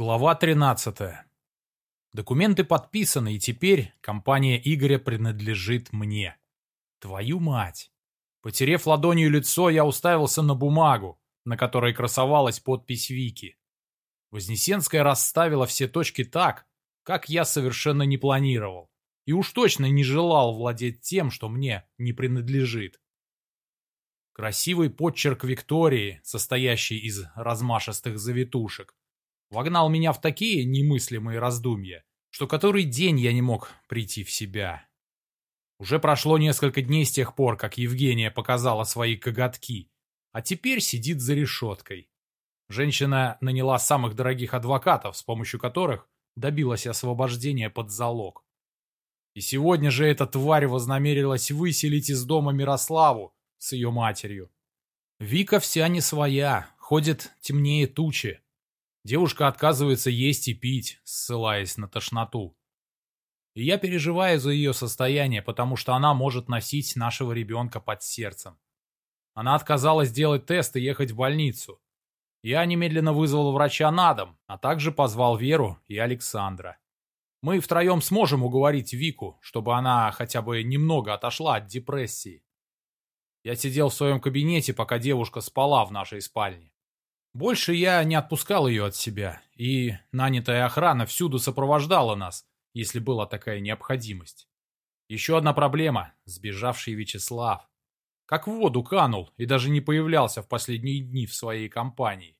Глава 13. Документы подписаны, и теперь компания Игоря принадлежит мне. Твою мать! Потерев ладонью лицо, я уставился на бумагу, на которой красовалась подпись Вики. Вознесенская расставила все точки так, как я совершенно не планировал, и уж точно не желал владеть тем, что мне не принадлежит. Красивый подчерк Виктории, состоящий из размашистых завитушек, вогнал меня в такие немыслимые раздумья, что который день я не мог прийти в себя. Уже прошло несколько дней с тех пор, как Евгения показала свои коготки, а теперь сидит за решеткой. Женщина наняла самых дорогих адвокатов, с помощью которых добилась освобождения под залог. И сегодня же эта тварь вознамерилась выселить из дома Мирославу с ее матерью. Вика вся не своя, ходит темнее тучи, Девушка отказывается есть и пить, ссылаясь на тошноту. И я переживаю за ее состояние, потому что она может носить нашего ребенка под сердцем. Она отказалась делать тест и ехать в больницу. Я немедленно вызвал врача на дом, а также позвал Веру и Александра. Мы втроем сможем уговорить Вику, чтобы она хотя бы немного отошла от депрессии. Я сидел в своем кабинете, пока девушка спала в нашей спальне. Больше я не отпускал ее от себя, и нанятая охрана всюду сопровождала нас, если была такая необходимость. Еще одна проблема – сбежавший Вячеслав. Как в воду канул и даже не появлялся в последние дни в своей компании.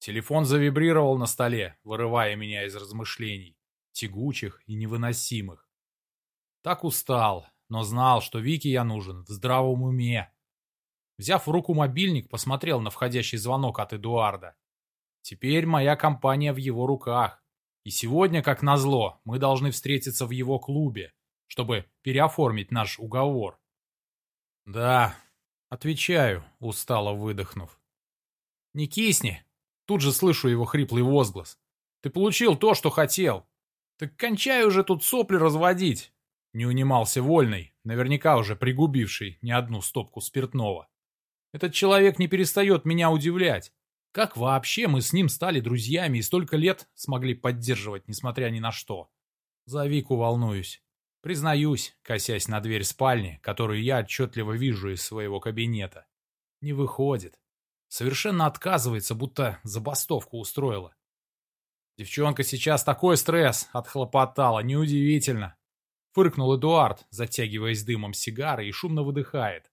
Телефон завибрировал на столе, вырывая меня из размышлений, тягучих и невыносимых. Так устал, но знал, что Вике я нужен в здравом уме, Взяв в руку мобильник, посмотрел на входящий звонок от Эдуарда. Теперь моя компания в его руках. И сегодня, как назло, мы должны встретиться в его клубе, чтобы переоформить наш уговор. Да, отвечаю, устало выдохнув. Не кисни. Тут же слышу его хриплый возглас. Ты получил то, что хотел. Так кончай уже тут сопли разводить. Не унимался Вольный, наверняка уже пригубивший не одну стопку спиртного. Этот человек не перестает меня удивлять. Как вообще мы с ним стали друзьями и столько лет смогли поддерживать, несмотря ни на что? За Вику волнуюсь. Признаюсь, косясь на дверь спальни, которую я отчетливо вижу из своего кабинета. Не выходит. Совершенно отказывается, будто забастовку устроила. Девчонка сейчас такой стресс отхлопотала, неудивительно. Фыркнул Эдуард, затягиваясь дымом сигары и шумно выдыхает.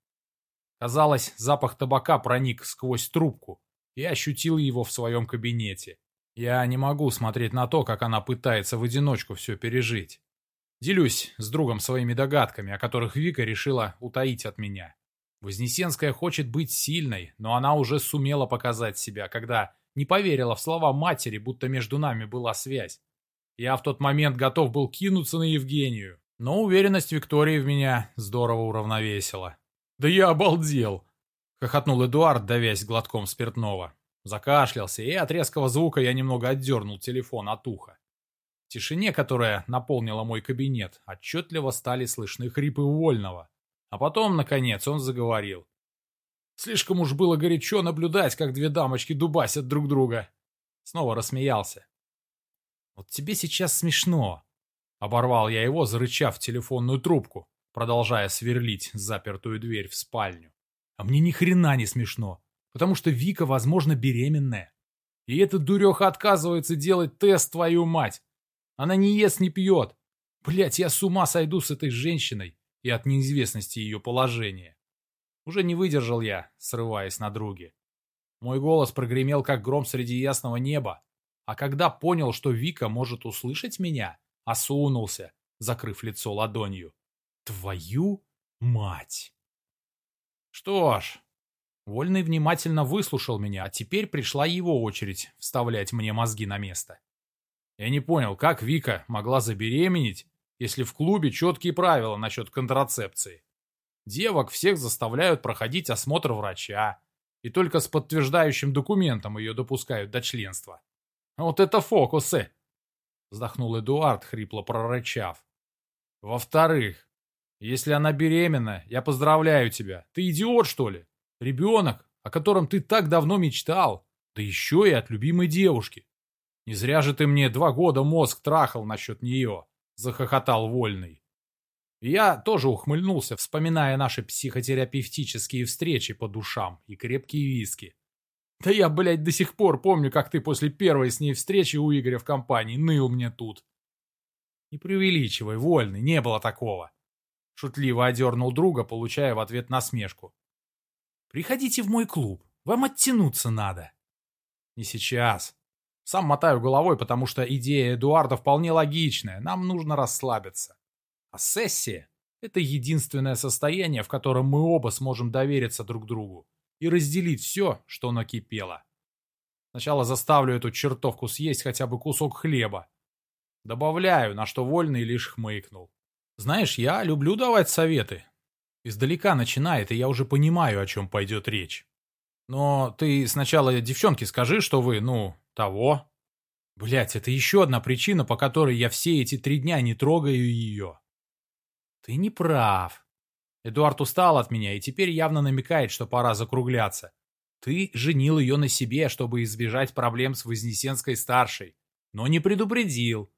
Казалось, запах табака проник сквозь трубку и ощутил его в своем кабинете. Я не могу смотреть на то, как она пытается в одиночку все пережить. Делюсь с другом своими догадками, о которых Вика решила утаить от меня. Вознесенская хочет быть сильной, но она уже сумела показать себя, когда не поверила в слова матери, будто между нами была связь. Я в тот момент готов был кинуться на Евгению, но уверенность Виктории в меня здорово уравновесила. «Да я обалдел!» — хохотнул Эдуард, давясь глотком спиртного. Закашлялся, и от резкого звука я немного отдернул телефон от уха. В тишине, которая наполнила мой кабинет, отчетливо стали слышны хрипы Вольного. А потом, наконец, он заговорил. Слишком уж было горячо наблюдать, как две дамочки дубасят друг друга. Снова рассмеялся. «Вот тебе сейчас смешно», — оборвал я его, зарычав в телефонную трубку продолжая сверлить запертую дверь в спальню. А мне ни хрена не смешно, потому что Вика, возможно, беременная. И эта дуреха отказывается делать тест, твою мать. Она не ест, не пьет. Блять, я с ума сойду с этой женщиной и от неизвестности ее положения. Уже не выдержал я, срываясь на друге. Мой голос прогремел, как гром среди ясного неба. А когда понял, что Вика может услышать меня, осунулся, закрыв лицо ладонью. Твою мать! Что ж, Вольный внимательно выслушал меня, а теперь пришла его очередь вставлять мне мозги на место. Я не понял, как Вика могла забеременеть, если в клубе четкие правила насчет контрацепции. Девок всех заставляют проходить осмотр врача, и только с подтверждающим документом ее допускают до членства. Вот это фокусы! Вздохнул Эдуард, хрипло прорычав. Во-вторых, если она беременна, я поздравляю тебя. Ты идиот, что ли? Ребенок, о котором ты так давно мечтал. Да еще и от любимой девушки. Не зря же ты мне два года мозг трахал насчет нее, захохотал Вольный. Я тоже ухмыльнулся, вспоминая наши психотерапевтические встречи по душам и крепкие виски. Да я, блядь, до сих пор помню, как ты после первой с ней встречи у Игоря в компании ныл мне тут. Не преувеличивай, вольный, не было такого. Шутливо одернул друга, получая в ответ насмешку. Приходите в мой клуб, вам оттянуться надо. Не сейчас. Сам мотаю головой, потому что идея Эдуарда вполне логичная, нам нужно расслабиться. А сессия — это единственное состояние, в котором мы оба сможем довериться друг другу и разделить все, что накипело. Сначала заставлю эту чертовку съесть хотя бы кусок хлеба. Добавляю, на что вольный лишь хмыкнул. Знаешь, я люблю давать советы. Издалека начинает, и я уже понимаю, о чем пойдет речь. Но ты сначала девчонке скажи, что вы, ну, того. Блять, это еще одна причина, по которой я все эти три дня не трогаю ее. Ты не прав. Эдуард устал от меня и теперь явно намекает, что пора закругляться. Ты женил ее на себе, чтобы избежать проблем с Вознесенской-старшей, но не предупредил.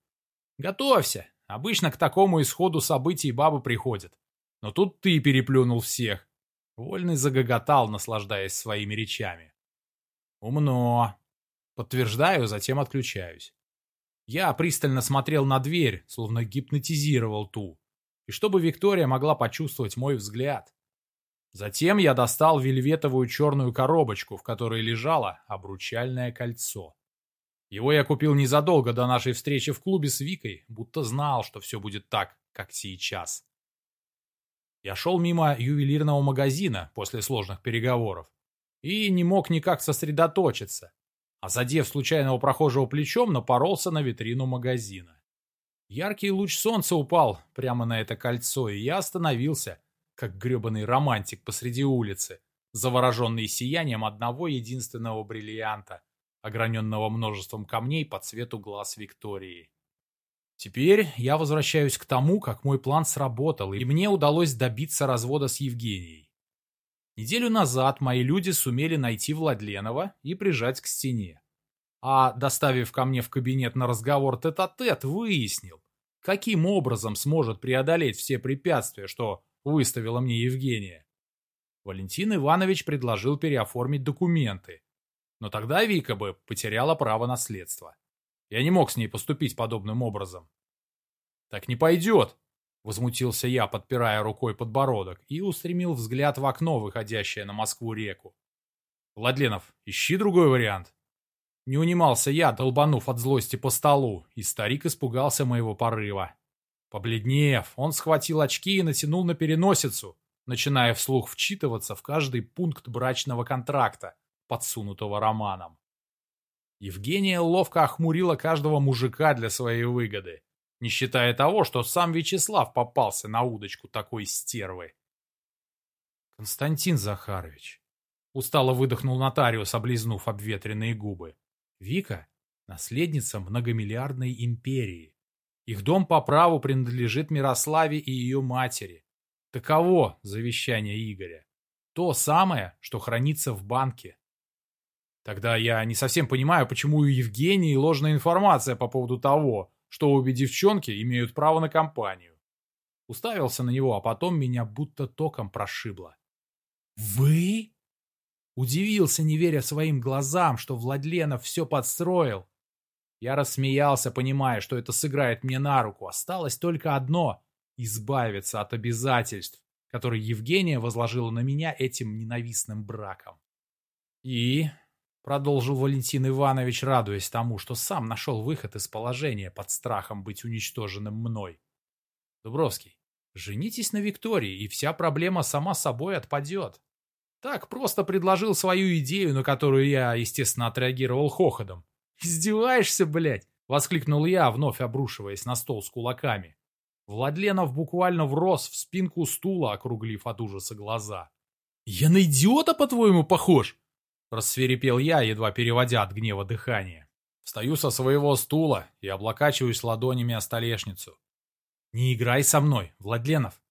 Готовься, обычно к такому исходу событий бабы приходят. Но тут ты переплюнул всех. Вольный загоготал, наслаждаясь своими речами. Умно. Подтверждаю, затем отключаюсь. Я пристально смотрел на дверь, словно гипнотизировал ту и чтобы Виктория могла почувствовать мой взгляд. Затем я достал вельветовую черную коробочку, в которой лежало обручальное кольцо. Его я купил незадолго до нашей встречи в клубе с Викой, будто знал, что все будет так, как сейчас. Я шел мимо ювелирного магазина после сложных переговоров и не мог никак сосредоточиться, а задев случайного прохожего плечом, напоролся на витрину магазина. Яркий луч солнца упал прямо на это кольцо, и я остановился, как гребаный романтик посреди улицы, завороженный сиянием одного единственного бриллианта, ограненного множеством камней по цвету глаз Виктории. Теперь я возвращаюсь к тому, как мой план сработал, и мне удалось добиться развода с Евгенией. Неделю назад мои люди сумели найти Владленова и прижать к стене а, доставив ко мне в кабинет на разговор тет-а-тет, -тет, выяснил, каким образом сможет преодолеть все препятствия, что выставила мне Евгения. Валентин Иванович предложил переоформить документы, но тогда Вика бы потеряла право наследства. Я не мог с ней поступить подобным образом. «Так не пойдет!» — возмутился я, подпирая рукой подбородок, и устремил взгляд в окно, выходящее на Москву реку. «Владленов, ищи другой вариант». Не унимался я, долбанув от злости по столу, и старик испугался моего порыва. Побледнев, он схватил очки и натянул на переносицу, начиная вслух вчитываться в каждый пункт брачного контракта, подсунутого Романом. Евгения ловко охмурила каждого мужика для своей выгоды, не считая того, что сам Вячеслав попался на удочку такой стервы. «Константин Захарович», — устало выдохнул нотариус, облизнув обветренные губы, Вика – наследница многомиллиардной империи. Их дом по праву принадлежит Мирославе и ее матери. Таково завещание Игоря. То самое, что хранится в банке. Тогда я не совсем понимаю, почему у Евгении ложная информация по поводу того, что обе девчонки имеют право на компанию. Уставился на него, а потом меня будто током прошибло. «Вы?» Удивился, не веря своим глазам, что Владленов все подстроил. Я рассмеялся, понимая, что это сыграет мне на руку. Осталось только одно — избавиться от обязательств, которые Евгения возложила на меня этим ненавистным браком. И, — продолжил Валентин Иванович, радуясь тому, что сам нашел выход из положения под страхом быть уничтоженным мной. Дубровский, женитесь на Виктории, и вся проблема сама собой отпадет. Так просто предложил свою идею, на которую я, естественно, отреагировал хохотом. «Издеваешься, блядь?» — воскликнул я, вновь обрушиваясь на стол с кулаками. Владленов буквально врос в спинку стула, округлив от ужаса глаза. «Я на идиота, по-твоему, похож?» — рассверепел я, едва переводя от гнева дыхание. Встаю со своего стула и облокачиваюсь ладонями о столешницу. «Не играй со мной, Владленов.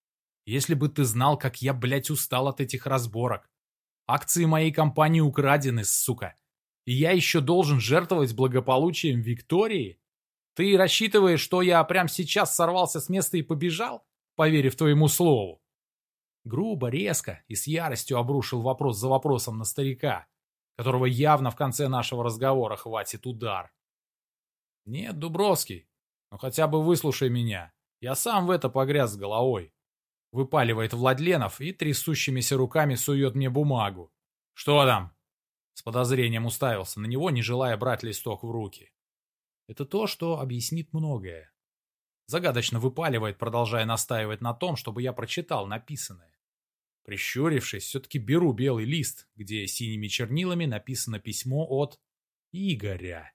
Если бы ты знал, как я, блядь, устал от этих разборок. Акции моей компании украдены, сука. И я еще должен жертвовать благополучием Виктории? Ты рассчитываешь, что я прямо сейчас сорвался с места и побежал, поверив твоему слову? Грубо, резко и с яростью обрушил вопрос за вопросом на старика, которого явно в конце нашего разговора хватит удар. Нет, Дубровский, ну хотя бы выслушай меня. Я сам в это погряз с головой. Выпаливает Владленов и трясущимися руками сует мне бумагу. Что там? С подозрением уставился на него, не желая брать листок в руки. Это то, что объяснит многое. Загадочно выпаливает, продолжая настаивать на том, чтобы я прочитал написанное. Прищурившись, все-таки беру белый лист, где синими чернилами написано письмо от Игоря.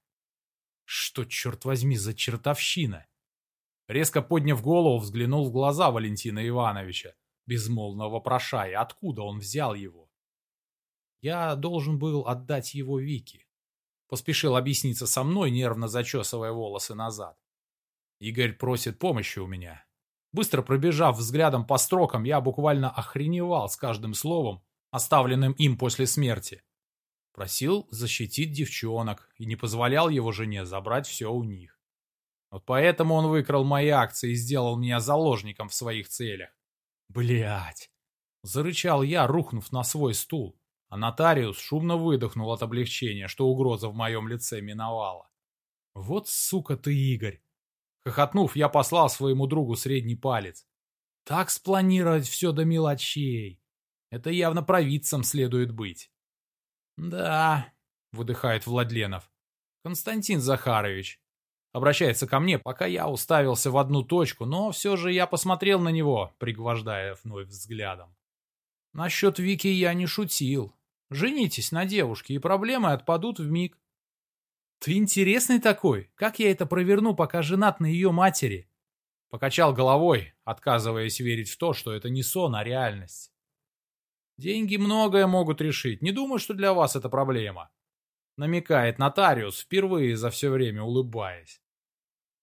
Что, черт возьми, за чертовщина? Резко подняв голову, взглянул в глаза Валентина Ивановича, безмолвно вопрошая, откуда он взял его. Я должен был отдать его Вике. Поспешил объясниться со мной, нервно зачесывая волосы назад. Игорь просит помощи у меня. Быстро пробежав взглядом по строкам, я буквально охреневал с каждым словом, оставленным им после смерти. Просил защитить девчонок и не позволял его жене забрать все у них. Вот поэтому он выкрал мои акции и сделал меня заложником в своих целях. Блять! Зарычал я, рухнув на свой стул, а нотариус шумно выдохнул от облегчения, что угроза в моем лице миновала. Вот сука ты, Игорь! Хохотнув, я послал своему другу средний палец. Так спланировать все до мелочей. Это явно провидцем следует быть. «Да», — выдыхает Владленов. «Константин Захарович». Обращается ко мне, пока я уставился в одну точку, но все же я посмотрел на него, пригвождая вновь взглядом. Насчет Вики я не шутил. Женитесь на девушке, и проблемы отпадут в миг. Ты интересный такой. Как я это проверну, пока женат на ее матери? Покачал головой, отказываясь верить в то, что это не сон, а реальность. Деньги многое могут решить. Не думаю, что для вас это проблема. Намекает нотариус, впервые за все время улыбаясь.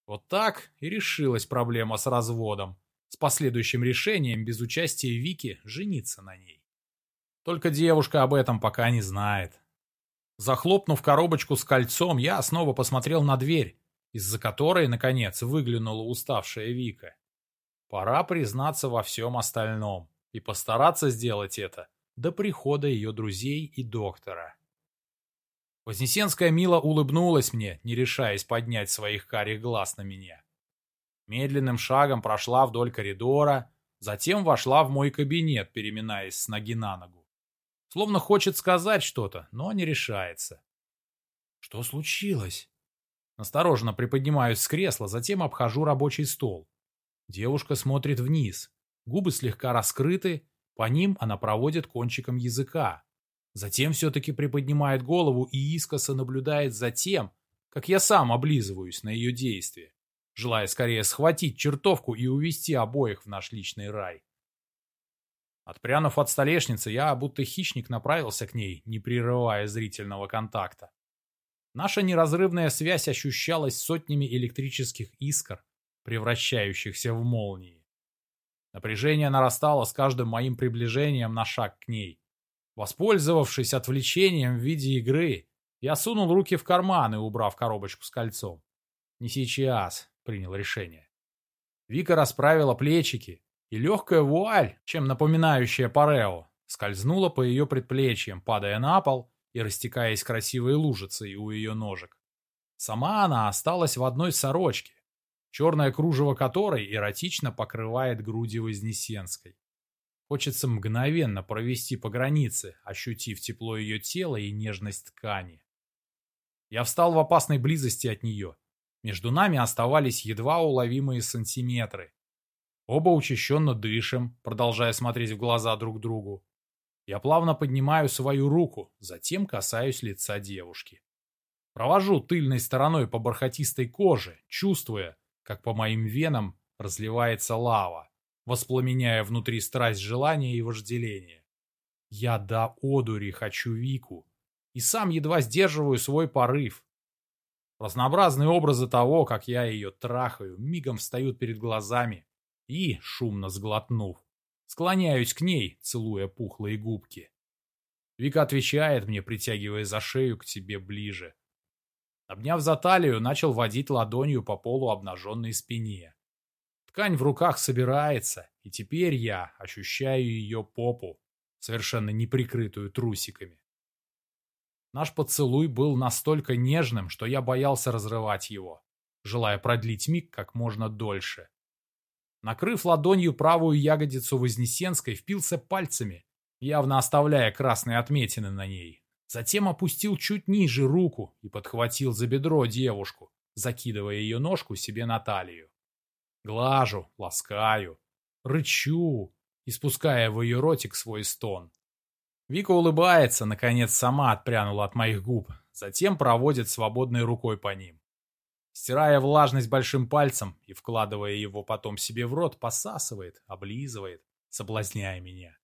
Вот так и решилась проблема с разводом, с последующим решением без участия Вики жениться на ней. Только девушка об этом пока не знает. Захлопнув коробочку с кольцом, я снова посмотрел на дверь, из-за которой, наконец, выглянула уставшая Вика. Пора признаться во всем остальном и постараться сделать это до прихода ее друзей и доктора. Вознесенская мило улыбнулась мне, не решаясь поднять своих карих глаз на меня. Медленным шагом прошла вдоль коридора, затем вошла в мой кабинет, переминаясь с ноги на ногу. Словно хочет сказать что-то, но не решается. Что случилось? Осторожно приподнимаюсь с кресла, затем обхожу рабочий стол. Девушка смотрит вниз, Губы слегка раскрыты, по ним она проводит кончиком языка. Затем все-таки приподнимает голову и искоса наблюдает за тем, как я сам облизываюсь на ее действия, желая скорее схватить чертовку и увести обоих в наш личный рай. Отпрянув от столешницы, я, будто хищник, направился к ней, не прерывая зрительного контакта. Наша неразрывная связь ощущалась сотнями электрических искр, превращающихся в молнии. Напряжение нарастало с каждым моим приближением на шаг к ней. Воспользовавшись отвлечением в виде игры, я сунул руки в карманы, убрав коробочку с кольцом. Не сейчас, принял решение. Вика расправила плечики, и легкая вуаль, чем напоминающая парео, скользнула по ее предплечьям, падая на пол и растекаясь красивой лужицей у ее ножек. Сама она осталась в одной сорочке, черное кружево которой эротично покрывает груди Вознесенской. Хочется мгновенно провести по границе, ощутив тепло ее тела и нежность ткани. Я встал в опасной близости от нее. Между нами оставались едва уловимые сантиметры. Оба учащенно дышим, продолжая смотреть в глаза друг другу. Я плавно поднимаю свою руку, затем касаюсь лица девушки. Провожу тыльной стороной по бархатистой коже, чувствуя, как по моим венам разливается лава, воспламеняя внутри страсть желания и вожделения. Я до одури хочу Вику, и сам едва сдерживаю свой порыв. Разнообразные образы того, как я ее трахаю, мигом встают перед глазами, и, шумно сглотнув, склоняюсь к ней, целуя пухлые губки. Вика отвечает мне, притягивая за шею к себе ближе. Обняв за талию, начал водить ладонью по полу обнаженной спине. Ткань в руках собирается, и теперь я ощущаю ее попу, совершенно не прикрытую трусиками. Наш поцелуй был настолько нежным, что я боялся разрывать его, желая продлить миг как можно дольше. Накрыв ладонью правую ягодицу Вознесенской, впился пальцами, явно оставляя красные отметины на ней. Затем опустил чуть ниже руку и подхватил за бедро девушку, закидывая ее ножку себе на талию. Глажу, ласкаю, рычу, испуская в ее ротик свой стон. Вика улыбается, наконец сама отпрянула от моих губ, затем проводит свободной рукой по ним. Стирая влажность большим пальцем и вкладывая его потом себе в рот, посасывает, облизывает, соблазняя меня.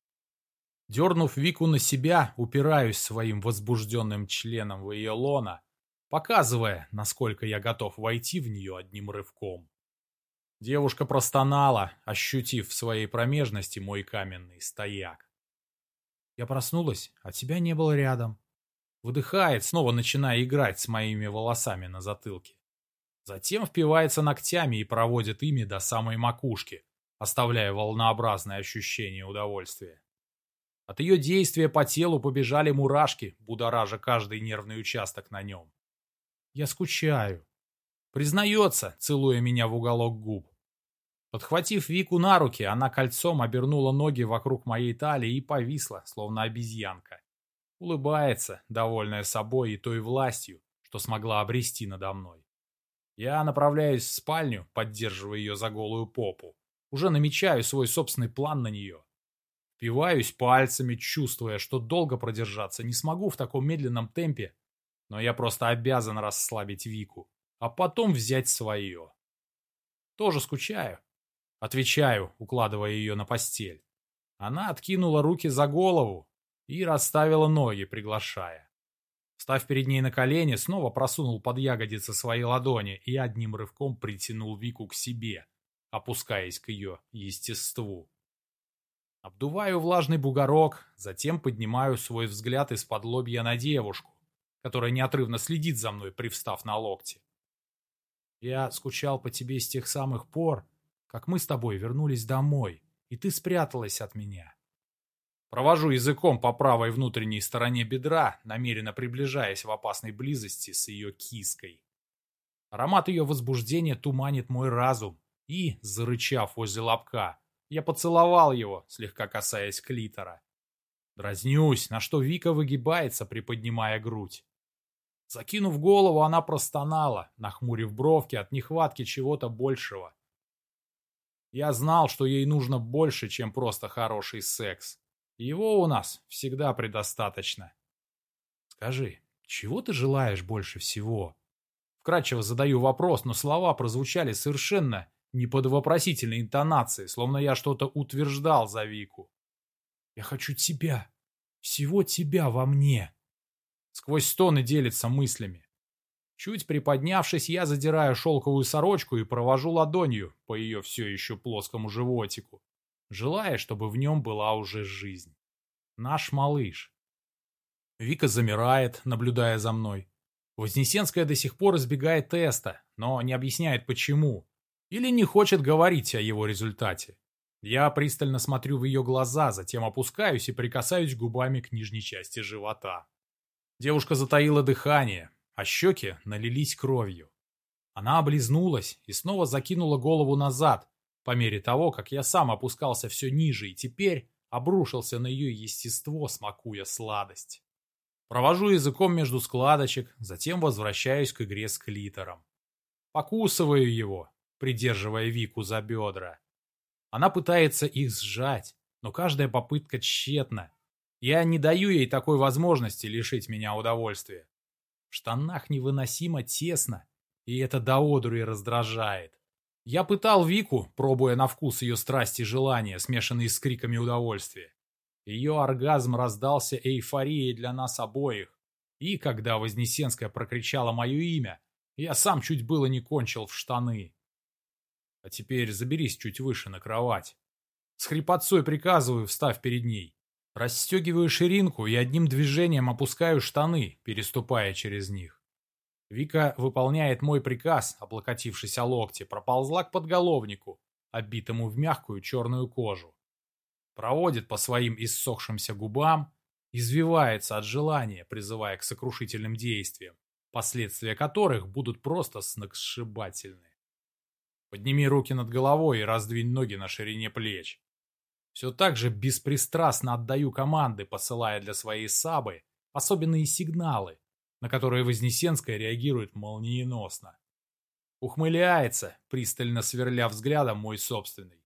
Дернув Вику на себя, упираюсь своим возбужденным членом в ее лона, показывая, насколько я готов войти в нее одним рывком. Девушка простонала, ощутив в своей промежности мой каменный стояк. Я проснулась, а тебя не было рядом. Выдыхает, снова начиная играть с моими волосами на затылке. Затем впивается ногтями и проводит ими до самой макушки, оставляя волнообразное ощущение удовольствия. От ее действия по телу побежали мурашки, будоража каждый нервный участок на нем. Я скучаю. Признается, целуя меня в уголок губ. Подхватив Вику на руки, она кольцом обернула ноги вокруг моей талии и повисла, словно обезьянка. Улыбается, довольная собой и той властью, что смогла обрести надо мной. Я направляюсь в спальню, поддерживая ее за голую попу. Уже намечаю свой собственный план на нее. Впиваюсь пальцами, чувствуя, что долго продержаться не смогу в таком медленном темпе, но я просто обязан расслабить Вику, а потом взять свое. Тоже скучаю. Отвечаю, укладывая ее на постель. Она откинула руки за голову и расставила ноги, приглашая. Став перед ней на колени, снова просунул под ягодицы свои ладони и одним рывком притянул Вику к себе, опускаясь к ее естеству. Обдуваю влажный бугорок, затем поднимаю свой взгляд из-под лобья на девушку, которая неотрывно следит за мной, привстав на локте. Я скучал по тебе с тех самых пор, как мы с тобой вернулись домой, и ты спряталась от меня. Провожу языком по правой внутренней стороне бедра, намеренно приближаясь в опасной близости с ее киской. Аромат ее возбуждения туманит мой разум, и, зарычав возле лобка, я поцеловал его, слегка касаясь клитора. Дразнюсь, на что Вика выгибается, приподнимая грудь. Закинув голову, она простонала, нахмурив бровки от нехватки чего-то большего. Я знал, что ей нужно больше, чем просто хороший секс. Его у нас всегда предостаточно. Скажи, чего ты желаешь больше всего? Вкратчиво задаю вопрос, но слова прозвучали совершенно не под вопросительной интонацией, словно я что-то утверждал за Вику. «Я хочу тебя, всего тебя во мне!» Сквозь стоны делится мыслями. Чуть приподнявшись, я задираю шелковую сорочку и провожу ладонью по ее все еще плоскому животику, желая, чтобы в нем была уже жизнь. Наш малыш. Вика замирает, наблюдая за мной. Вознесенская до сих пор избегает теста, но не объясняет почему, или не хочет говорить о его результате. Я пристально смотрю в ее глаза, затем опускаюсь и прикасаюсь губами к нижней части живота. Девушка затаила дыхание, а щеки налились кровью. Она облизнулась и снова закинула голову назад, по мере того, как я сам опускался все ниже и теперь обрушился на ее естество, смакуя сладость. Провожу языком между складочек, затем возвращаюсь к игре с клитором. Покусываю его, придерживая Вику за бедра. Она пытается их сжать, но каждая попытка тщетна. Я не даю ей такой возможности лишить меня удовольствия. В штанах невыносимо тесно, и это до одури раздражает. Я пытал Вику, пробуя на вкус ее страсти и желания, смешанные с криками удовольствия. Ее оргазм раздался эйфорией для нас обоих. И когда Вознесенская прокричала мое имя, я сам чуть было не кончил в штаны. А теперь заберись чуть выше на кровать. С хрипотцой приказываю, встав перед ней. Расстегиваю ширинку и одним движением опускаю штаны, переступая через них. Вика выполняет мой приказ, облокотившись о локти, проползла к подголовнику, оббитому в мягкую черную кожу. Проводит по своим иссохшимся губам, извивается от желания, призывая к сокрушительным действиям, последствия которых будут просто сногсшибательны. Подними руки над головой и раздвинь ноги на ширине плеч. Все так же беспристрастно отдаю команды, посылая для своей сабы особенные сигналы, на которые Вознесенская реагирует молниеносно. Ухмыляется, пристально сверля взглядом мой собственный.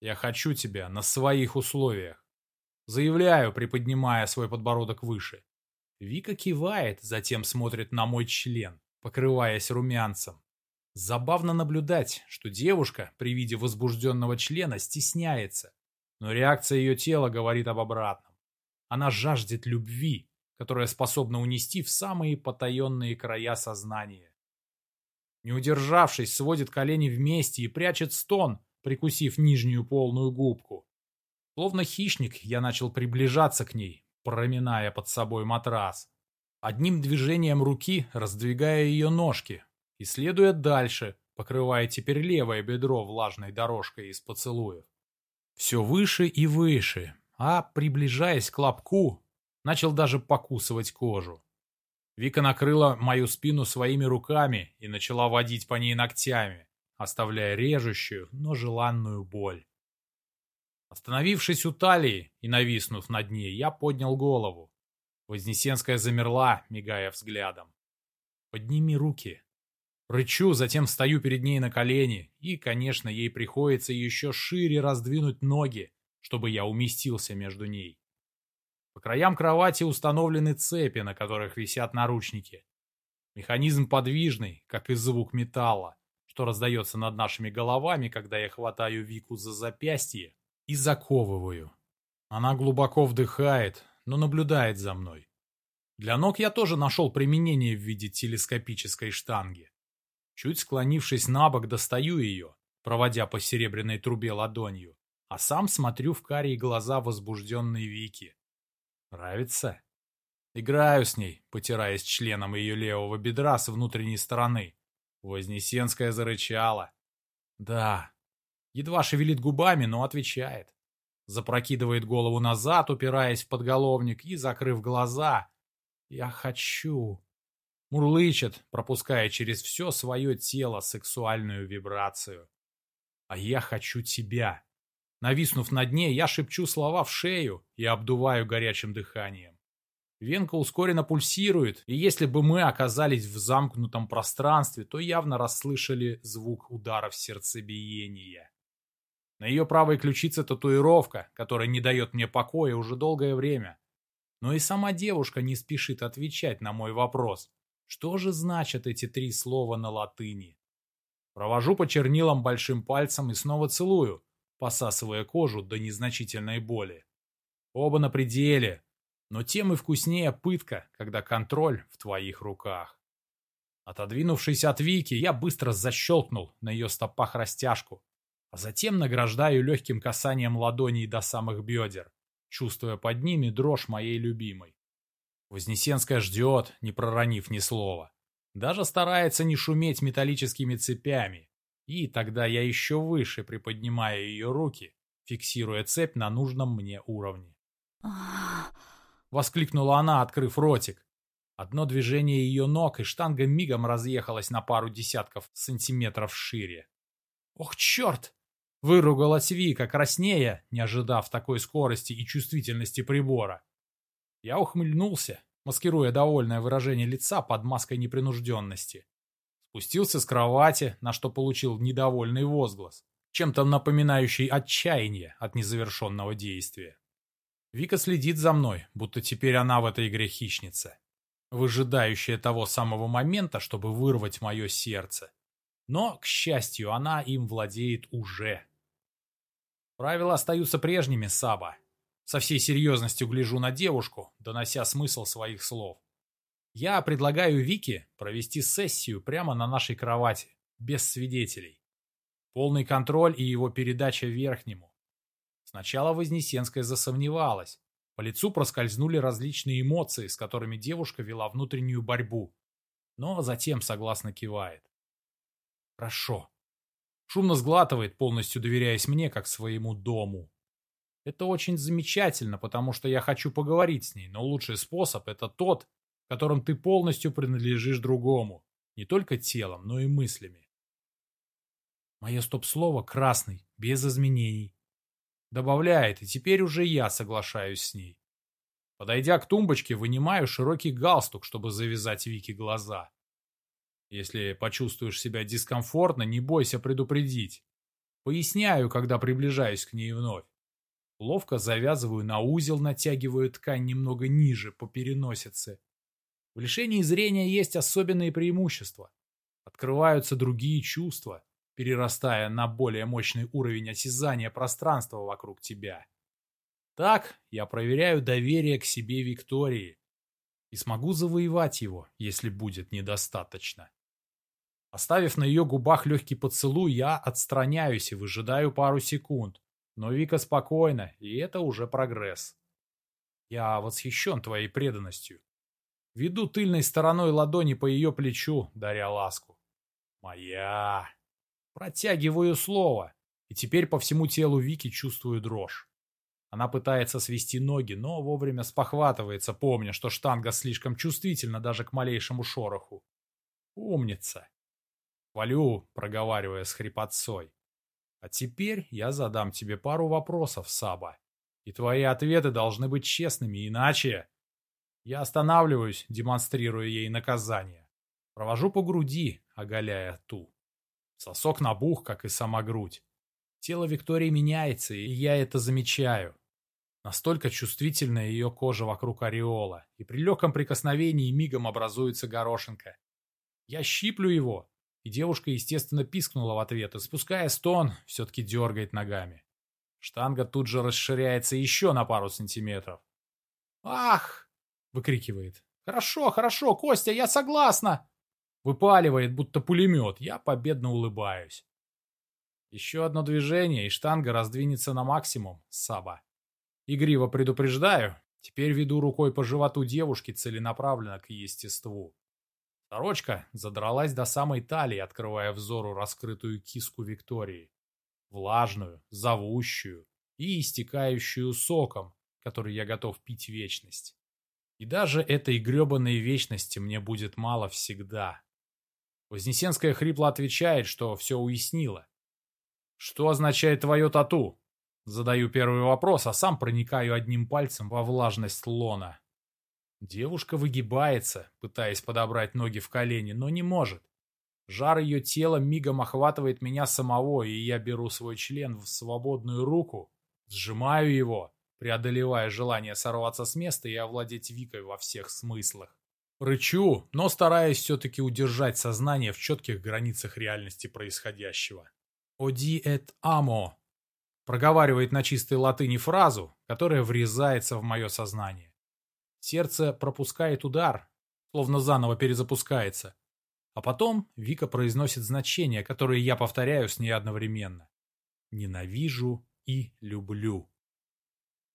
Я хочу тебя на своих условиях. Заявляю, приподнимая свой подбородок выше. Вика кивает, затем смотрит на мой член, покрываясь румянцем. Забавно наблюдать, что девушка при виде возбужденного члена стесняется, но реакция ее тела говорит об обратном. Она жаждет любви, которая способна унести в самые потаенные края сознания. Не удержавшись, сводит колени вместе и прячет стон, прикусив нижнюю полную губку. Словно хищник, я начал приближаться к ней, проминая под собой матрас. Одним движением руки раздвигая ее ножки, и следуя дальше, покрывая теперь левое бедро влажной дорожкой из поцелуев. Все выше и выше, а, приближаясь к лобку, начал даже покусывать кожу. Вика накрыла мою спину своими руками и начала водить по ней ногтями, оставляя режущую, но желанную боль. Остановившись у талии и нависнув над ней, я поднял голову. Вознесенская замерла, мигая взглядом. «Подними руки». Рычу, затем стою перед ней на колени, и, конечно, ей приходится еще шире раздвинуть ноги, чтобы я уместился между ней. По краям кровати установлены цепи, на которых висят наручники. Механизм подвижный, как и звук металла, что раздается над нашими головами, когда я хватаю Вику за запястье и заковываю. Она глубоко вдыхает, но наблюдает за мной. Для ног я тоже нашел применение в виде телескопической штанги. Чуть склонившись на бок, достаю ее, проводя по серебряной трубе ладонью, а сам смотрю в карие глаза возбужденной Вики. Нравится? Играю с ней, потираясь членом ее левого бедра с внутренней стороны. Вознесенская зарычала. Да. Едва шевелит губами, но отвечает. Запрокидывает голову назад, упираясь в подголовник и закрыв глаза. Я хочу. Мурлычет, пропуская через все свое тело сексуальную вибрацию. А я хочу тебя. Нависнув над ней, я шепчу слова в шею и обдуваю горячим дыханием. Венка ускоренно пульсирует, и если бы мы оказались в замкнутом пространстве, то явно расслышали звук ударов сердцебиения. На ее правой ключице татуировка, которая не дает мне покоя уже долгое время. Но и сама девушка не спешит отвечать на мой вопрос. Что же значат эти три слова на латыни? Провожу по чернилам большим пальцем и снова целую, посасывая кожу до незначительной боли. Оба на пределе, но тем и вкуснее пытка, когда контроль в твоих руках. Отодвинувшись от Вики, я быстро защелкнул на ее стопах растяжку, а затем награждаю легким касанием ладоней до самых бедер, чувствуя под ними дрожь моей любимой. Вознесенская ждет, не проронив ни слова. Даже старается не шуметь металлическими цепями, и тогда я еще выше приподнимаю ее руки, фиксируя цепь на нужном мне уровне. Воскликнула она, открыв ротик. Одно движение ее ног, и штанга мигом разъехалась на пару десятков сантиметров шире. «Ох, черт!» — выругалась Вика, краснея, не ожидав такой скорости и чувствительности прибора. Я ухмыльнулся, маскируя довольное выражение лица под маской непринужденности. Спустился с кровати, на что получил недовольный возглас, чем-то напоминающий отчаяние от незавершенного действия. Вика следит за мной, будто теперь она в этой игре хищница, выжидающая того самого момента, чтобы вырвать мое сердце. Но, к счастью, она им владеет уже. Правила остаются прежними, Саба. Со всей серьезностью гляжу на девушку, донося смысл своих слов. Я предлагаю Вике провести сессию прямо на нашей кровати, без свидетелей. Полный контроль и его передача Верхнему. Сначала Вознесенская засомневалась, По лицу проскользнули различные эмоции, с которыми девушка вела внутреннюю борьбу. Но затем согласно кивает. Хорошо. Шумно сглатывает, полностью доверяясь мне, как своему дому. Это очень замечательно, потому что я хочу поговорить с ней, но лучший способ – это тот, в котором ты полностью принадлежишь другому, не только телом, но и мыслями. Мое стоп-слово «красный», без изменений. Добавляет, и теперь уже я соглашаюсь с ней. Подойдя к тумбочке, вынимаю широкий галстук, чтобы завязать Вике глаза. Если почувствуешь себя дискомфортно, не бойся предупредить. Поясняю, когда приближаюсь к ней вновь. Ловко завязываю на узел, натягиваю ткань немного ниже, по переносице. В лишении зрения есть особенные преимущества. Открываются другие чувства, перерастая на более мощный уровень осязания пространства вокруг тебя. Так я проверяю доверие к себе Виктории и смогу завоевать его, если будет недостаточно. Оставив на ее губах легкий поцелуй, я отстраняюсь и выжидаю пару секунд. Но Вика спокойна, и это уже прогресс. Я восхищен твоей преданностью. Веду тыльной стороной ладони по ее плечу, даря ласку. Моя. Протягиваю слово, и теперь по всему телу Вики чувствую дрожь. Она пытается свести ноги, но вовремя спохватывается, помня, что штанга слишком чувствительна даже к малейшему шороху. Умница. Хвалю, проговаривая с хрипотцой. А теперь я задам тебе пару вопросов, Саба. И твои ответы должны быть честными, иначе... Я останавливаюсь, демонстрируя ей наказание. Провожу по груди, оголяя ту. Сосок набух, как и сама грудь. Тело Виктории меняется, и я это замечаю. Настолько чувствительная ее кожа вокруг ореола, и при легком прикосновении мигом образуется горошинка. Я щиплю его, и девушка, естественно, пискнула в ответ, и, спуская стон, все-таки дергает ногами. Штанга тут же расширяется еще на пару сантиметров. «Ах!» — выкрикивает. «Хорошо, хорошо, Костя, я согласна!» Выпаливает, будто пулемет. Я победно улыбаюсь. Еще одно движение, и штанга раздвинется на максимум, Саба. Игриво предупреждаю, теперь веду рукой по животу девушки целенаправленно к естеству. Сорочка задралась до самой талии, открывая взору раскрытую киску Виктории. Влажную, зовущую и истекающую соком, который я готов пить вечность. И даже этой гребаной вечности мне будет мало всегда. Вознесенская хрипло отвечает, что все уяснила. «Что означает твое тату?» Задаю первый вопрос, а сам проникаю одним пальцем во влажность лона. Девушка выгибается, пытаясь подобрать ноги в колени, но не может. Жар ее тела мигом охватывает меня самого, и я беру свой член в свободную руку, сжимаю его, преодолевая желание сорваться с места и овладеть Викой во всех смыслах. Рычу, но стараюсь все-таки удержать сознание в четких границах реальности происходящего. «Оди эт амо» проговаривает на чистой латыни фразу, которая врезается в мое сознание. Сердце пропускает удар, словно заново перезапускается. А потом Вика произносит значения, которые я повторяю с ней одновременно. Ненавижу и люблю.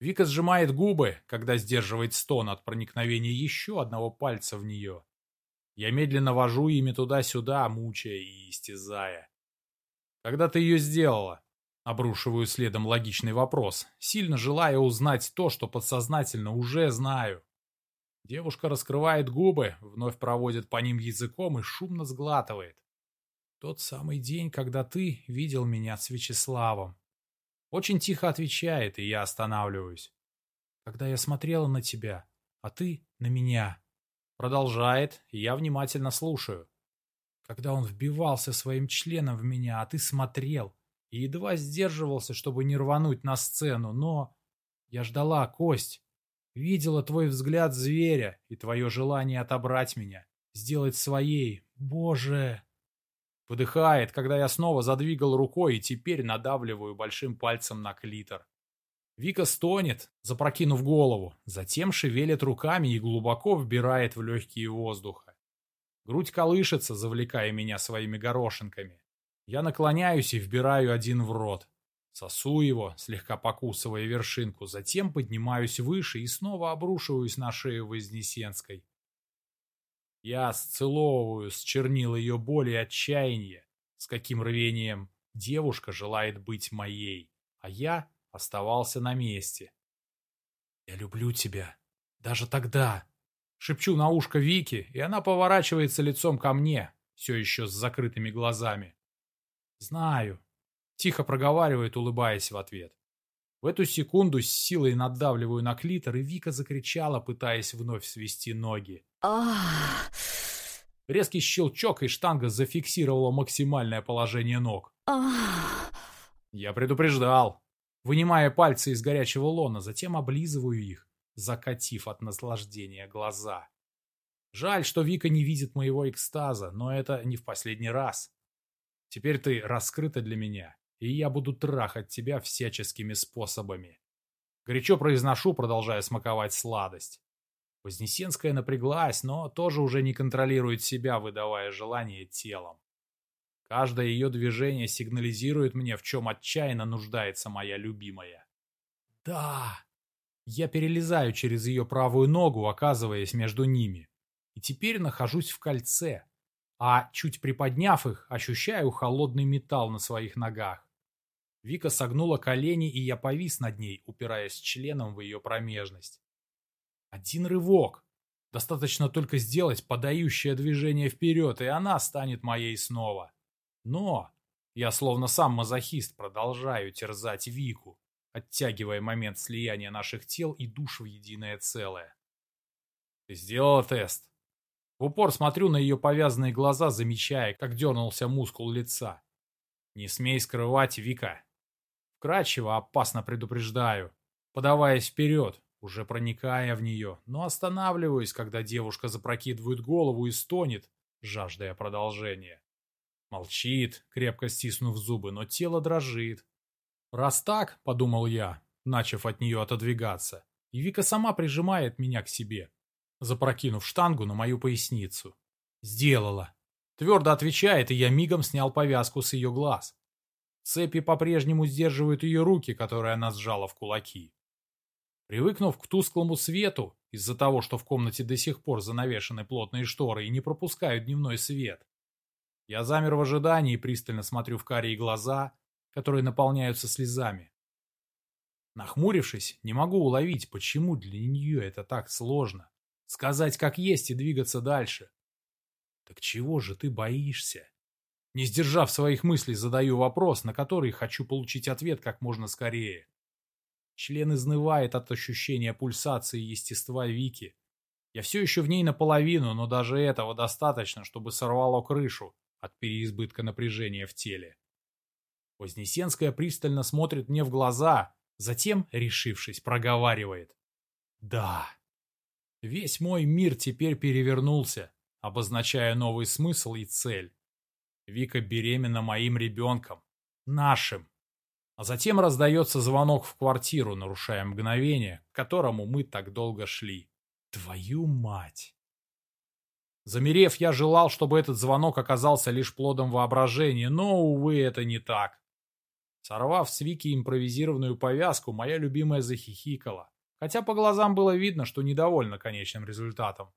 Вика сжимает губы, когда сдерживает стон от проникновения еще одного пальца в нее. Я медленно вожу ими туда-сюда, мучая и истязая. «Когда ты ее сделала?» Обрушиваю следом логичный вопрос, сильно желая узнать то, что подсознательно уже знаю. Девушка раскрывает губы, вновь проводит по ним языком и шумно сглатывает. Тот самый день, когда ты видел меня с Вячеславом. Очень тихо отвечает, и я останавливаюсь. Когда я смотрела на тебя, а ты на меня. Продолжает, и я внимательно слушаю. Когда он вбивался своим членом в меня, а ты смотрел, и едва сдерживался, чтобы не рвануть на сцену, но... Я ждала, Кость. Видела твой взгляд зверя и твое желание отобрать меня, сделать своей. Боже!» Выдыхает, когда я снова задвигал рукой и теперь надавливаю большим пальцем на клитор. Вика стонет, запрокинув голову, затем шевелит руками и глубоко вбирает в легкие воздуха. Грудь колышется, завлекая меня своими горошинками. Я наклоняюсь и вбираю один в рот. Сосу его, слегка покусывая вершинку, затем поднимаюсь выше и снова обрушиваюсь на шею Вознесенской. Я сцеловываю с чернил ее боли и отчаяния, с каким рвением девушка желает быть моей, а я оставался на месте. «Я люблю тебя. Даже тогда». Шепчу на ушко Вики, и она поворачивается лицом ко мне, все еще с закрытыми глазами. «Знаю», — тихо проговаривает, улыбаясь в ответ. В эту секунду с силой надавливаю на клитор, и Вика закричала, пытаясь вновь свести ноги. Резкий щелчок, и штанга зафиксировала максимальное положение ног. Я предупреждал. Вынимая пальцы из горячего лона, затем облизываю их, закатив от наслаждения глаза. Жаль, что Вика не видит моего экстаза, но это не в последний раз. Теперь ты раскрыта для меня, и я буду трахать тебя всяческими способами. Горячо произношу, продолжая смаковать сладость. Вознесенская напряглась, но тоже уже не контролирует себя, выдавая желание телом. Каждое ее движение сигнализирует мне, в чем отчаянно нуждается моя любимая. Да! Я перелезаю через ее правую ногу, оказываясь между ними. И теперь нахожусь в кольце. А, чуть приподняв их, ощущаю холодный металл на своих ногах. Вика согнула колени, и я повис над ней, упираясь членом в ее промежность. Один рывок. Достаточно только сделать подающее движение вперед, и она станет моей снова. Но я словно сам мазохист продолжаю терзать Вику, оттягивая момент слияния наших тел и душ в единое целое. Ты сделала тест? В упор смотрю на ее повязанные глаза, замечая, как дернулся мускул лица. Не смей скрывать, Вика. Вкрадчиво, опасно предупреждаю, подаваясь вперед, уже проникая в нее, но останавливаюсь, когда девушка запрокидывает голову и стонет, жаждая продолжения. Молчит, крепко стиснув зубы, но тело дрожит. «Раз так», — подумал я, начав от нее отодвигаться, и Вика сама прижимает меня к себе, запрокинув штангу на мою поясницу. «Сделала». Твердо отвечает, и я мигом снял повязку с ее глаз. Цепи по-прежнему сдерживают ее руки, которые она сжала в кулаки. Привыкнув к тусклому свету, из-за того, что в комнате до сих пор занавешены плотные шторы и не пропускают дневной свет, я замер в ожидании и пристально смотрю в карие глаза, которые наполняются слезами. Нахмурившись, не могу уловить, почему для нее это так сложно. Сказать как есть и двигаться дальше. Так чего же ты боишься? Не сдержав своих мыслей, задаю вопрос, на который хочу получить ответ как можно скорее. Член изнывает от ощущения пульсации естества Вики. Я все еще в ней наполовину, но даже этого достаточно, чтобы сорвало крышу, от переизбытка напряжения в теле. Вознесенская пристально смотрит мне в глаза, затем, решившись, проговаривает. «Да». Весь мой мир теперь перевернулся, обозначая новый смысл и цель. Вика беременна моим ребенком. Нашим. А затем раздается звонок в квартиру, нарушая мгновение, к которому мы так долго шли. Твою мать! Замерев, я желал, чтобы этот звонок оказался лишь плодом воображения, но, увы, это не так. Сорвав с Вики импровизированную повязку, моя любимая захихикала, хотя по глазам было видно, что недовольна конечным результатом.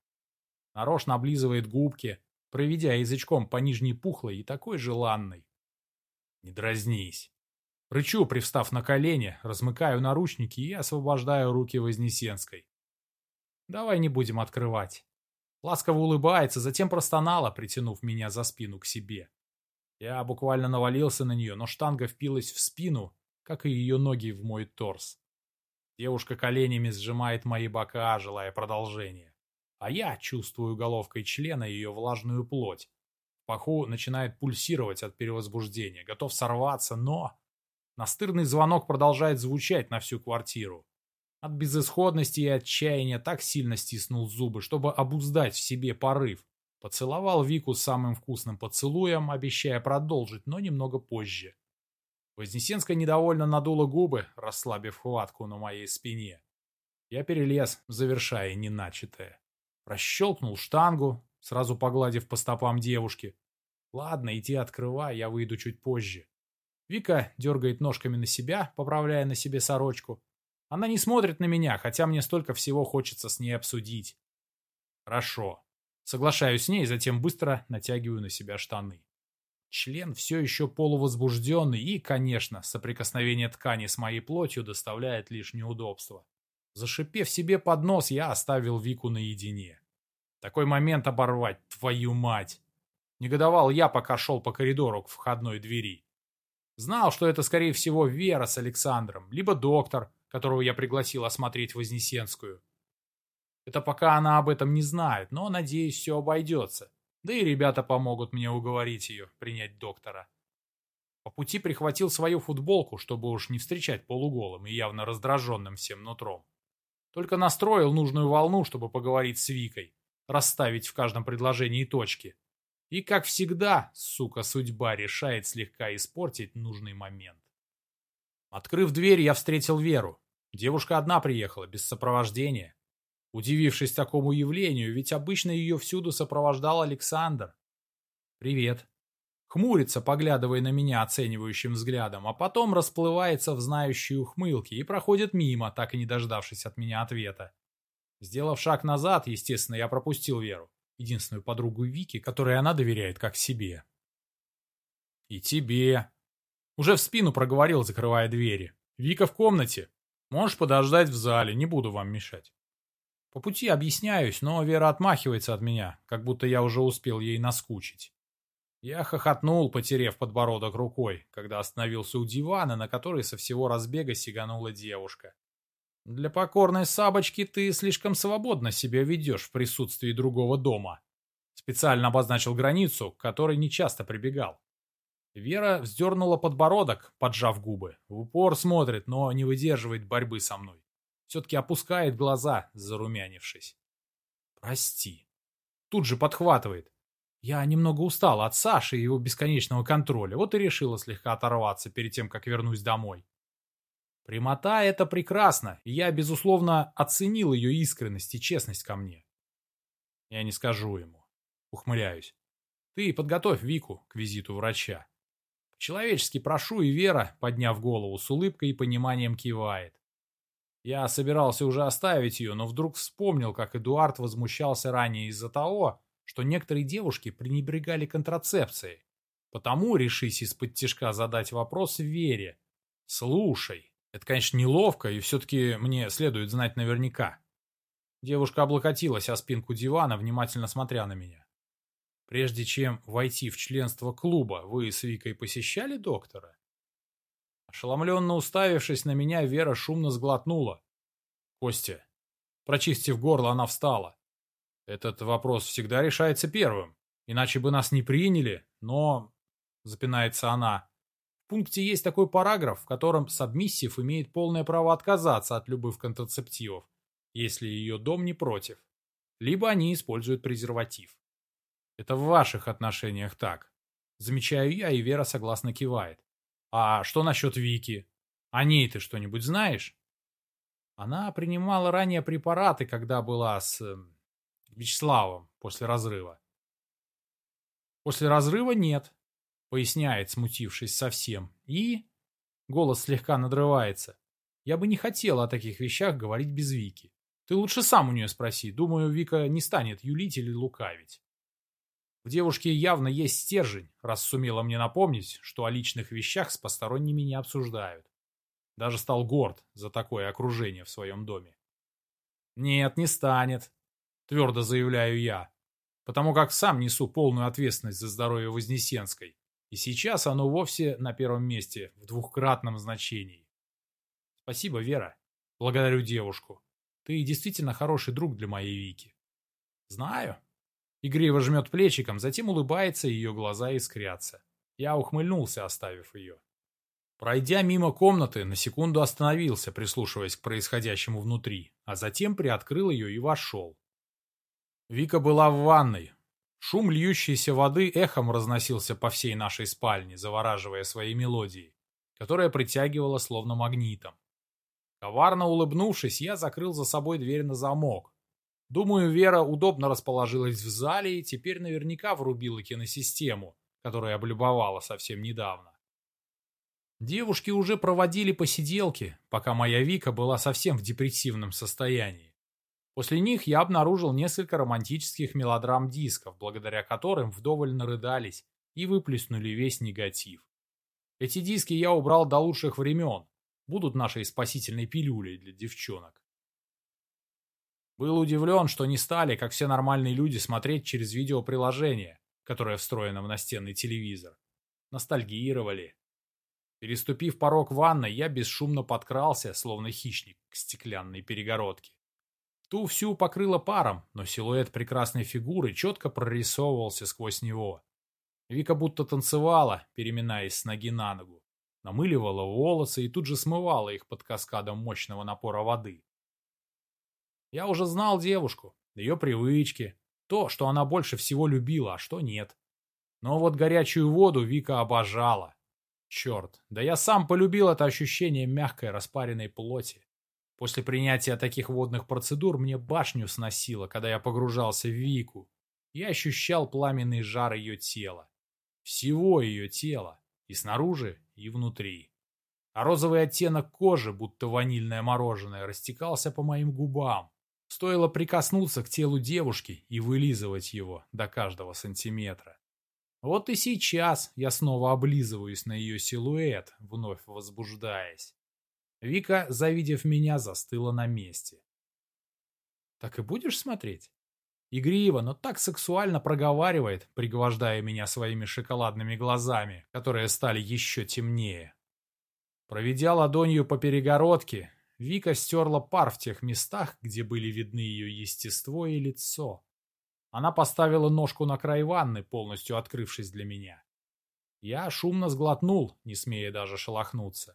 Нарочно облизывает губки, проведя язычком по нижней пухлой и такой желанной. Не дразнись. Рычу, привстав на колени, размыкаю наручники и освобождаю руки Вознесенской. Давай не будем открывать. Ласково улыбается, затем простонала, притянув меня за спину к себе. Я буквально навалился на нее, но штанга впилась в спину, как и ее ноги в мой торс. Девушка коленями сжимает мои бока, желая продолжения. А я чувствую головкой члена ее влажную плоть. Паху начинает пульсировать от перевозбуждения, готов сорваться, но... Настырный звонок продолжает звучать на всю квартиру. От безысходности и отчаяния так сильно стиснул зубы, чтобы обуздать в себе порыв. Поцеловал Вику самым вкусным поцелуем, обещая продолжить, но немного позже. Вознесенская недовольно надула губы, расслабив хватку на моей спине. Я перелез, завершая неначатое. Расщелкнул штангу, сразу погладив по стопам девушки. Ладно, иди открывай, я выйду чуть позже. Вика дергает ножками на себя, поправляя на себе сорочку. Она не смотрит на меня, хотя мне столько всего хочется с ней обсудить. Хорошо. Соглашаюсь с ней, затем быстро натягиваю на себя штаны. Член все еще полувозбужденный и, конечно, соприкосновение ткани с моей плотью доставляет лишь неудобства. Зашипев себе под нос, я оставил Вику наедине. Такой момент оборвать, твою мать! Негодовал я, пока шел по коридору к входной двери. Знал, что это, скорее всего, Вера с Александром, либо доктор, которого я пригласил осмотреть Вознесенскую. Это пока она об этом не знает, но, надеюсь, все обойдется. Да и ребята помогут мне уговорить ее принять доктора. По пути прихватил свою футболку, чтобы уж не встречать полуголым и явно раздраженным всем нутром. Только настроил нужную волну, чтобы поговорить с Викой, расставить в каждом предложении точки. И, как всегда, сука, судьба решает слегка испортить нужный момент. Открыв дверь, я встретил Веру. Девушка одна приехала, без сопровождения. Удивившись такому явлению, ведь обычно ее всюду сопровождал Александр. «Привет». Хмурится, поглядывая на меня оценивающим взглядом, а потом расплывается в знающей ухмылке и проходит мимо, так и не дождавшись от меня ответа. Сделав шаг назад, естественно, я пропустил Веру, единственную подругу Вики, которой она доверяет как себе. «И тебе». Уже в спину проговорил, закрывая двери. «Вика в комнате. Можешь подождать в зале, не буду вам мешать». По пути объясняюсь, но Вера отмахивается от меня, как будто я уже успел ей наскучить. Я хохотнул, потерев подбородок рукой, когда остановился у дивана, на который со всего разбега сиганула девушка. «Для покорной сабочки ты слишком свободно себя ведешь в присутствии другого дома». Специально обозначил границу, к которой нечасто прибегал. Вера вздернула подбородок, поджав губы. В упор смотрит, но не выдерживает борьбы со мной все-таки опускает глаза, зарумянившись. «Прости». Тут же подхватывает. Я немного устал от Саши и его бесконечного контроля, вот и решила слегка оторваться перед тем, как вернусь домой. Прямота — это прекрасно, и я, безусловно, оценил ее искренность и честность ко мне. Я не скажу ему. Ухмыляюсь. Ты подготовь Вику к визиту врача. Человечески прошу, и Вера, подняв голову с улыбкой и пониманием, кивает. Я собирался уже оставить ее, но вдруг вспомнил, как Эдуард возмущался ранее из-за того, что некоторые девушки пренебрегали контрацепцией. Потому решись из-под тяжка задать вопрос Вере. «Слушай, это, конечно, неловко, и все-таки мне следует знать наверняка». Девушка облокотилась о спинку дивана, внимательно смотря на меня. «Прежде чем войти в членство клуба, вы с Викой посещали доктора?» Ошеломленно уставившись на меня, Вера шумно сглотнула. «Костя». Прочистив горло, она встала. «Этот вопрос всегда решается первым. Иначе бы нас не приняли, но...» Запинается она. В пункте есть такой параграф, в котором сабмиссив имеет полное право отказаться от любых контрацептивов, если ее дом не против. Либо они используют презерватив. Это в ваших отношениях так. Замечаю я, и Вера согласно кивает. А что насчет Вики? О ней ты что-нибудь знаешь? Она принимала ранее препараты, когда была с э, Вячеславом после разрыва. После разрыва нет, поясняет, смутившись совсем. И... Голос слегка надрывается. Я бы не хотела о таких вещах говорить без Вики. Ты лучше сам у нее спроси. Думаю, Вика не станет юлить или лукавить. В девушке явно есть стержень, раз сумела мне напомнить, что о личных вещах с посторонними не обсуждают. Даже стал горд за такое окружение в своем доме. «Нет, не станет», — твердо заявляю я, потому как сам несу полную ответственность за здоровье Вознесенской, и сейчас оно вовсе на первом месте в двухкратном значении. Спасибо, Вера. Благодарю девушку. Ты действительно хороший друг для моей Вики. Знаю, Игриво жмет плечиком, затем улыбается, и ее глаза искрятся. Я ухмыльнулся, оставив ее. Пройдя мимо комнаты, на секунду остановился, прислушиваясь к происходящему внутри, а затем приоткрыл ее и вошел. Вика была в ванной. Шум льющейся воды эхом разносился по всей нашей спальне, завораживая своей мелодией, которая притягивала словно магнитом. Коварно улыбнувшись, я закрыл за собой дверь на замок, Думаю, Вера удобно расположилась в зале и теперь наверняка врубила киносистему, которая облюбовала совсем недавно. Девушки уже проводили посиделки, пока моя Вика была совсем в депрессивном состоянии. После них я обнаружил несколько романтических мелодрам-дисков, благодаря которым вдоволь нарыдались и выплеснули весь негатив. Эти диски я убрал до лучших времен, будут нашей спасительной пилюлей для девчонок. Был удивлен, что не стали, как все нормальные люди, смотреть через видеоприложение, которое встроено в настенный телевизор. Ностальгировали. Переступив порог ванной, я бесшумно подкрался, словно хищник, к стеклянной перегородке. Ту всю покрыло паром, но силуэт прекрасной фигуры четко прорисовывался сквозь него. Вика будто танцевала, переминаясь с ноги на ногу, намыливала волосы и тут же смывала их под каскадом мощного напора воды. Я уже знал девушку, ее привычки, то, что она больше всего любила, а что нет. Но вот горячую воду Вика обожала. Черт, да я сам полюбил это ощущение мягкой распаренной плоти. После принятия таких водных процедур мне башню сносило, когда я погружался в Вику. Я ощущал пламенный жар ее тела. Всего ее тела. И снаружи, и внутри. А розовый оттенок кожи, будто ванильное мороженое, растекался по моим губам. Стоило прикоснуться к телу девушки и вылизывать его до каждого сантиметра. Вот и сейчас я снова облизываюсь на ее силуэт, вновь возбуждаясь. Вика, завидев меня, застыла на месте. «Так и будешь смотреть?» Игриво, но так сексуально проговаривает, пригвождая меня своими шоколадными глазами, которые стали еще темнее. Проведя ладонью по перегородке, Вика стерла пар в тех местах, где были видны ее естество и лицо. Она поставила ножку на край ванны, полностью открывшись для меня. Я шумно сглотнул, не смея даже шелохнуться.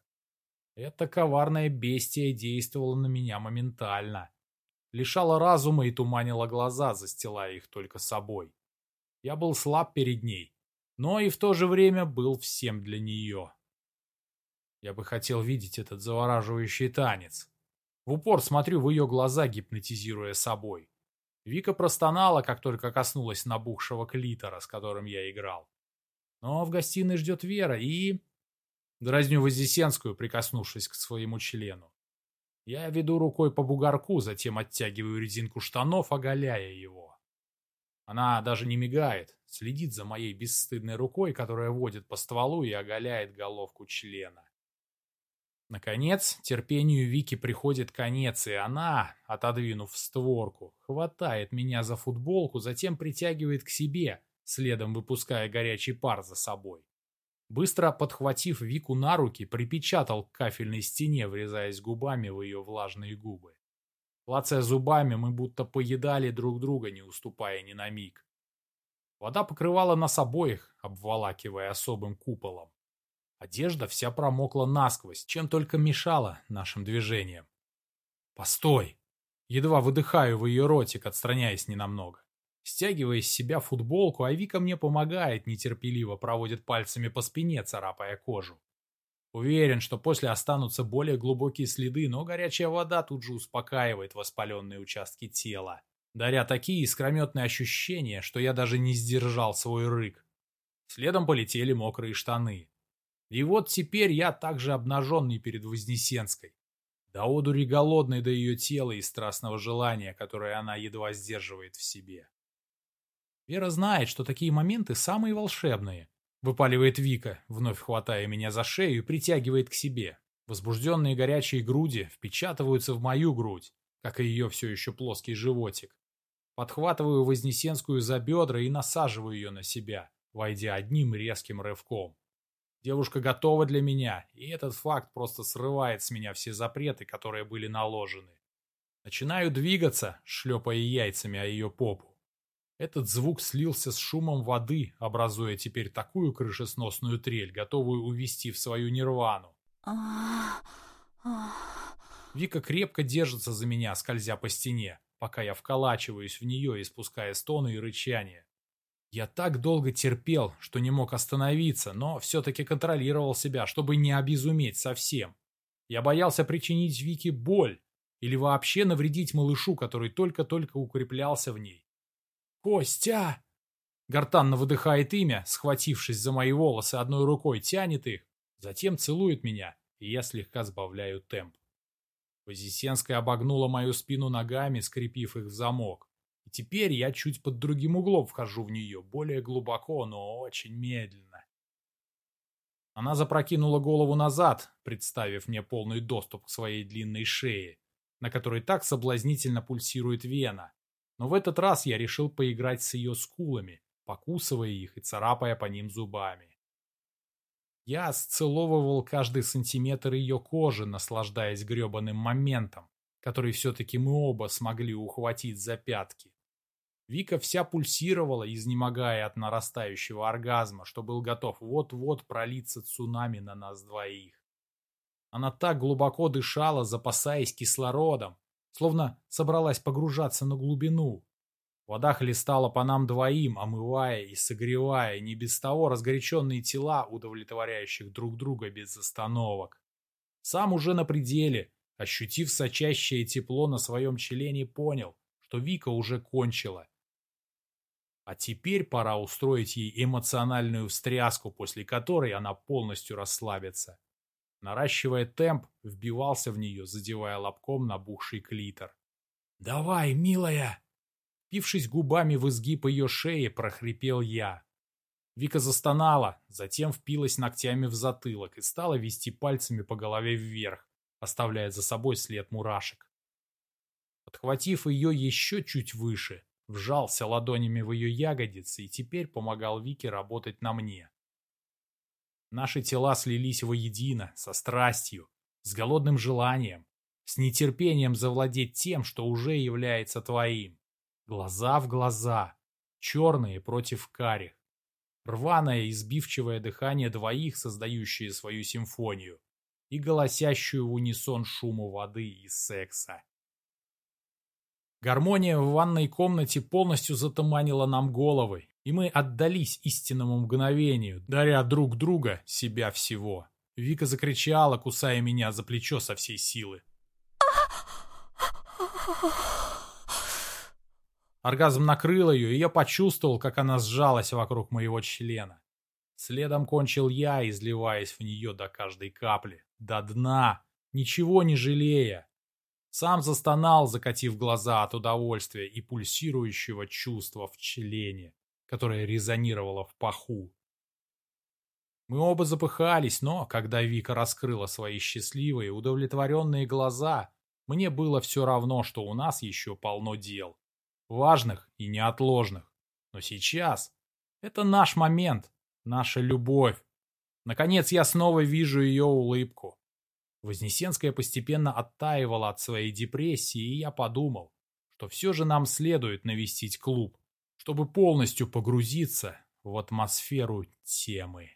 Эта коварная бестия действовала на меня моментально. Лишала разума и туманила глаза, застилая их только собой. Я был слаб перед ней, но и в то же время был всем для нее. Я бы хотел видеть этот завораживающий танец. В упор смотрю в ее глаза, гипнотизируя собой. Вика простонала, как только коснулась набухшего клитора, с которым я играл. Но в гостиной ждет Вера и... Дразню Вознесенскую, прикоснувшись к своему члену. Я веду рукой по бугорку, затем оттягиваю резинку штанов, оголяя его. Она даже не мигает, следит за моей бесстыдной рукой, которая водит по стволу и оголяет головку члена. Наконец, терпению Вики приходит конец, и она, отодвинув створку, хватает меня за футболку, затем притягивает к себе, следом выпуская горячий пар за собой. Быстро подхватив Вику на руки, припечатал к кафельной стене, врезаясь губами в ее влажные губы. Клацая зубами, мы будто поедали друг друга, не уступая ни на миг. Вода покрывала нас обоих, обволакивая особым куполом. Одежда вся промокла насквозь, чем только мешала нашим движениям. «Постой!» Едва выдыхаю в ее ротик, отстраняясь ненамного. Стягивая из себя футболку, а Вика мне помогает, нетерпеливо проводит пальцами по спине, царапая кожу. Уверен, что после останутся более глубокие следы, но горячая вода тут же успокаивает воспаленные участки тела, даря такие искрометные ощущения, что я даже не сдержал свой рык. Следом полетели мокрые штаны. И вот теперь я также обнаженный перед Вознесенской. До одури голодной до ее тела и страстного желания, которое она едва сдерживает в себе. Вера знает, что такие моменты самые волшебные. Выпаливает Вика, вновь хватая меня за шею и притягивает к себе. Возбужденные горячие груди впечатываются в мою грудь, как и ее все еще плоский животик. Подхватываю Вознесенскую за бедра и насаживаю ее на себя, войдя одним резким рывком. Девушка готова для меня, и этот факт просто срывает с меня все запреты, которые были наложены. Начинаю двигаться, шлепая яйцами о ее попу. Этот звук слился с шумом воды, образуя теперь такую крышесносную трель, готовую увести в свою нирвану. Вика крепко держится за меня, скользя по стене, пока я вколачиваюсь в нее, испуская стоны и рычания. Я так долго терпел, что не мог остановиться, но все-таки контролировал себя, чтобы не обезуметь совсем. Я боялся причинить Вике боль или вообще навредить малышу, который только-только укреплялся в ней. «Костя!» Гортанно выдыхает имя, схватившись за мои волосы одной рукой, тянет их, Затем целует меня, и я слегка сбавляю темп. Вознесенская обогнула мою спину ногами, скрепив их в замок. И теперь я чуть под другим углом вхожу в нее, более глубоко, но очень медленно. Она запрокинула голову назад, представив мне полный доступ к своей длинной шее, на которой так соблазнительно пульсирует вена. Но в этот раз я решил поиграть с ее скулами, покусывая их и царапая по ним зубами. Я сцеловывал каждый сантиметр ее кожи, наслаждаясь гребаным моментом, который все-таки мы оба смогли ухватить за пятки. Вика вся пульсировала, изнемогая от нарастающего оргазма, что был готов вот-вот пролиться цунами на нас двоих. Она так глубоко дышала, запасаясь кислородом, словно собралась погружаться на глубину. Вода хлестала по нам двоим, омывая и согревая не без того разгоряченные тела, удовлетворяющих друг друга без остановок. Сам уже на пределе, ощутив сочащее тепло на своем члене, понял, что Вика уже кончила. А теперь пора устроить ей эмоциональную встряску, после которой она полностью расслабится. Наращивая темп, вбивался в нее, задевая лобком набухший клитор. «Давай, милая!» Впившись губами в изгиб ее шеи, прохрипел я. Вика застонала, затем впилась ногтями в затылок и стала вести пальцами по голове вверх, оставляя за собой след мурашек. Подхватив ее еще чуть выше, вжался ладонями в ее ягодицы и теперь помогал Вике работать на мне. Наши тела слились воедино, со страстью, с голодным желанием, с нетерпением завладеть тем, что уже является твоим. Глаза в глаза, черные против карих. Рваное избивчивое дыхание двоих, создающие свою симфонию, и голосящую в унисон шуму воды и секса. Гармония в ванной комнате полностью затуманила нам головы, и мы отдались истинному мгновению, даря друг друга себя всего. Вика закричала, кусая меня за плечо со всей силы. Оргазм накрыл ее, и я почувствовал, как она сжалась вокруг моего члена. Следом кончил я, изливаясь в нее до каждой капли, до дна, ничего не жалея. Сам застонал, закатив глаза от удовольствия и пульсирующего чувства в члене, которое резонировало в паху. Мы оба запыхались, но, когда Вика раскрыла свои счастливые, удовлетворенные глаза, мне было все равно, что у нас еще полно дел важных и неотложных. Но сейчас это наш момент, наша любовь. Наконец я снова вижу ее улыбку. Вознесенская постепенно оттаивала от своей депрессии, и я подумал, что все же нам следует навестить клуб, чтобы полностью погрузиться в атмосферу темы.